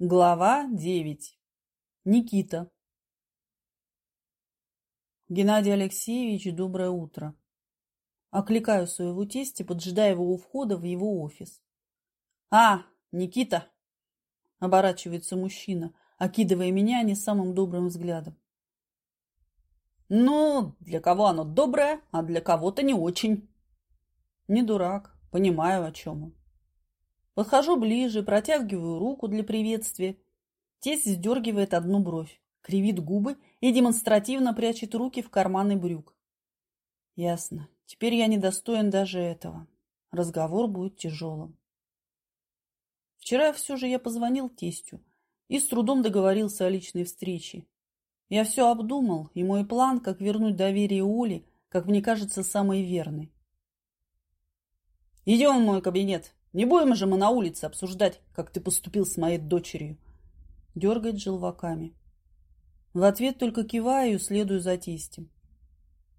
Глава 9. Никита. Геннадий Алексеевич, доброе утро. Окликаю своего тестя, поджидая его у входа в его офис. А, Никита! Оборачивается мужчина, окидывая меня не самым добрым взглядом. Ну, для кого оно доброе, а для кого-то не очень. Не дурак, понимаю, о чем он. Подхожу ближе, протягиваю руку для приветствия. Тесть сдергивает одну бровь, кривит губы и демонстративно прячет руки в карманы брюк. Ясно. Теперь я недостоин даже этого. Разговор будет тяжелым. Вчера все же я позвонил тестю и с трудом договорился о личной встрече. Я все обдумал, и мой план, как вернуть доверие Оле, как мне кажется, самый верный. «Идем в мой кабинет», не будем же мы на улице обсуждать, как ты поступил с моей дочерью. Дергает желваками. В ответ только киваю и следую за тестем.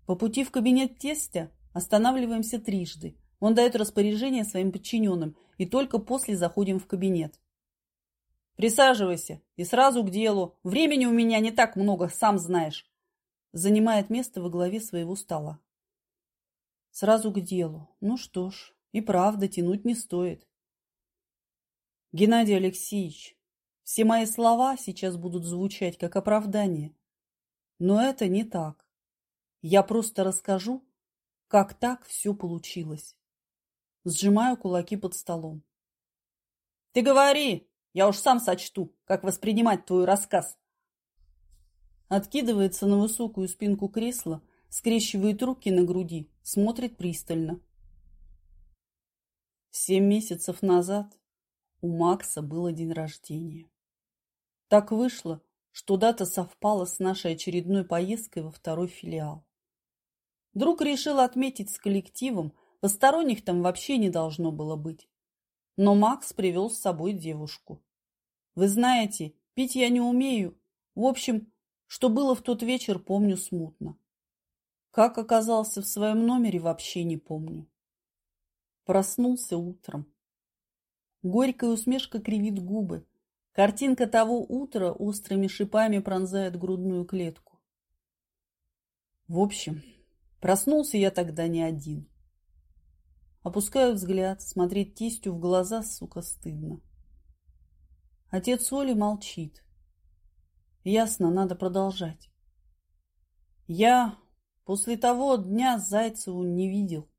По пути в кабинет тестя останавливаемся трижды. Он дает распоряжение своим подчиненным, и только после заходим в кабинет. Присаживайся и сразу к делу. Времени у меня не так много, сам знаешь. Занимает место во главе своего стола. Сразу к делу. Ну что ж, и правда, тянуть не стоит. Геннадий Алексеевич, все мои слова сейчас будут звучать как оправдание. Но это не так. Я просто расскажу, как так все получилось. Сжимаю кулаки под столом. Ты говори, я уж сам сочту, как воспринимать твой рассказ. Откидывается на высокую спинку кресла, скрещивает руки на груди, смотрит пристально. Семь месяцев назад у Макса было день рождения. Так вышло, что дата совпала с нашей очередной поездкой во второй филиал. Друг решил отметить с коллективом, посторонних там вообще не должно было быть. Но Макс привел с собой девушку. Вы знаете, пить я не умею. В общем, что было в тот вечер, помню смутно. Как оказался в своем номере, вообще не помню. Проснулся утром. Горькая усмешка кривит губы. Картинка того утра острыми шипами пронзает грудную клетку. В общем, проснулся я тогда не один. Опускаю взгляд, смотреть тестю в глаза, сука, стыдно. Отец Оли молчит. Ясно, надо продолжать. Я после того дня Зайцеву не видел.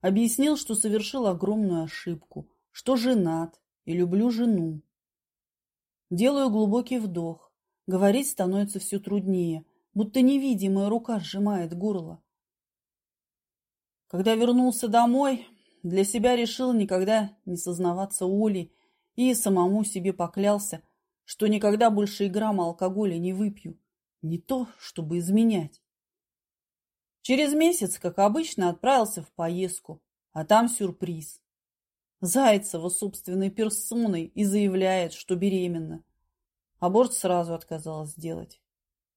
Объяснил, что совершил огромную ошибку, что женат и люблю жену. Делаю глубокий вдох. Говорить становится все труднее, будто невидимая рука сжимает горло. Когда вернулся домой, для себя решил никогда не сознаваться Оле и самому себе поклялся, что никогда больше и грамма алкоголя не выпью. Не то, чтобы изменять. Через месяц, как обычно, отправился в поездку, а там сюрприз. Зайцева собственной персоной и заявляет, что беременна. Аборт сразу отказалась сделать.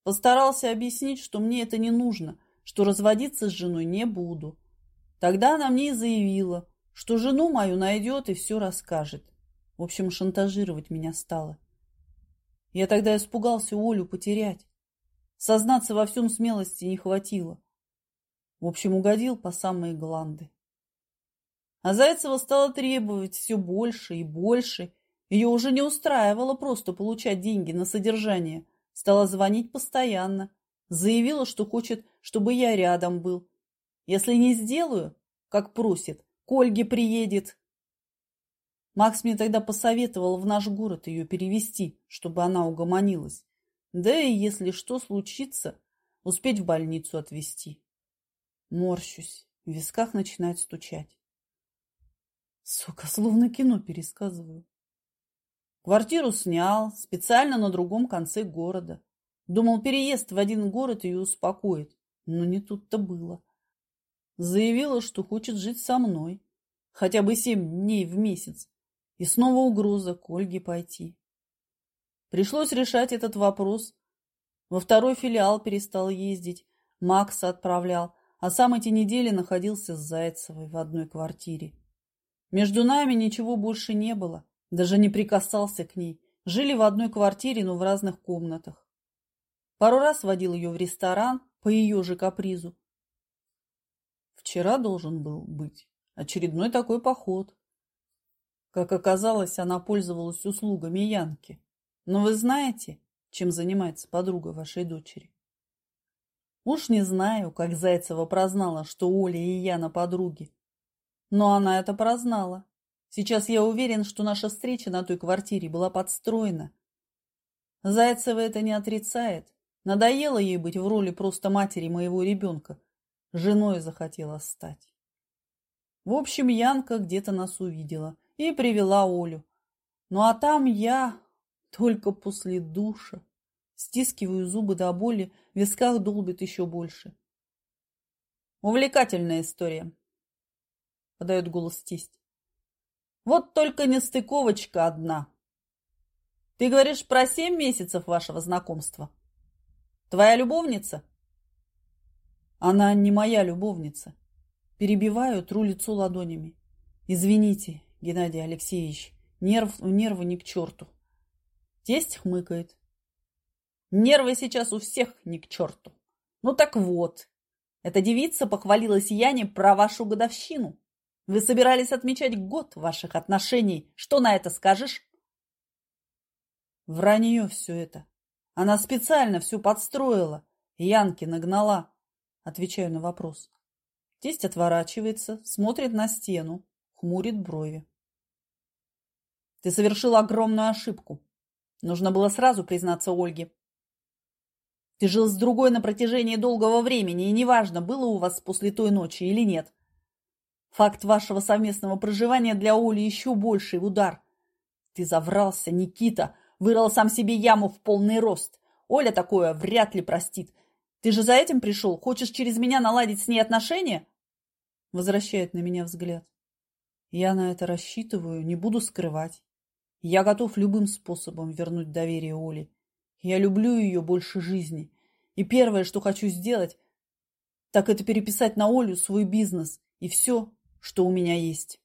Постарался объяснить, что мне это не нужно, что разводиться с женой не буду. Тогда она мне и заявила, что жену мою найдет и все расскажет. В общем, шантажировать меня стала. Я тогда испугался Олю потерять. Сознаться во всем смелости не хватило. В общем, угодил по самые гланды. А Зайцева стала требовать все больше и больше. Ее уже не устраивало просто получать деньги на содержание. Стала звонить постоянно. Заявила, что хочет, чтобы я рядом был. Если не сделаю, как просит, к Ольге приедет. Макс мне тогда посоветовал в наш город ее перевести, чтобы она угомонилась. Да и если что случится, успеть в больницу отвезти. Морщусь, в висках начинает стучать. Сука, словно кино пересказываю. Квартиру снял, специально на другом конце города. Думал, переезд в один город ее успокоит, но не тут-то было. Заявила, что хочет жить со мной, хотя бы семь дней в месяц, и снова угроза к Ольге пойти. Пришлось решать этот вопрос. Во второй филиал перестал ездить, Макса отправлял, а сам эти недели находился с Зайцевой в одной квартире. Между нами ничего больше не было, Даже не прикасался к ней. Жили в одной квартире, но в разных комнатах. Пару раз водил ее в ресторан по ее же капризу. Вчера должен был быть очередной такой поход. Как оказалось, она пользовалась услугами Янки. Но вы знаете, чем занимается подруга вашей дочери? Уж не знаю, как Зайцева прознала, что Оля и Яна подруги. Но она это прознала. Сейчас я уверен, что наша встреча на той квартире была подстроена. Зайцева это не отрицает. Надоело ей быть в роли просто матери моего ребенка. Женой захотела стать. В общем, Янка где-то нас увидела и привела Олю. Ну а там я только после душа. Стискиваю зубы до боли, в висках долбит еще больше. Увлекательная история, подает голос тесть. Вот только нестыковочка одна. Ты говоришь про семь месяцев вашего знакомства? Твоя любовница? Она не моя любовница. Перебиваю, тру лицо ладонями. Извините, Геннадий Алексеевич, нерв, нервы ни к черту. Тесть хмыкает. Нервы сейчас у всех ни к черту. Ну так вот, эта девица похвалилась Яне про вашу годовщину. Вы собирались отмечать год ваших отношений. Что на это скажешь? Вранье все это. Она специально все подстроила. Янки нагнала. Отвечаю на вопрос. Тесть отворачивается, смотрит на стену, хмурит брови. Ты совершил огромную ошибку. Нужно было сразу признаться Ольге. Ты жил с другой на протяжении долгого времени, и неважно, было у вас после той ночи или нет. Факт вашего совместного проживания для Оли еще больший удар. Ты заврался, Никита, вырыл сам себе яму в полный рост. Оля такое вряд ли простит. Ты же за этим пришел? Хочешь через меня наладить с ней отношения? Возвращает на меня взгляд. Я на это рассчитываю, не буду скрывать. Я готов любым способом вернуть доверие Оле. Я люблю ее больше жизни. И первое, что хочу сделать, так это переписать на Олю свой бизнес. И все, что у меня есть.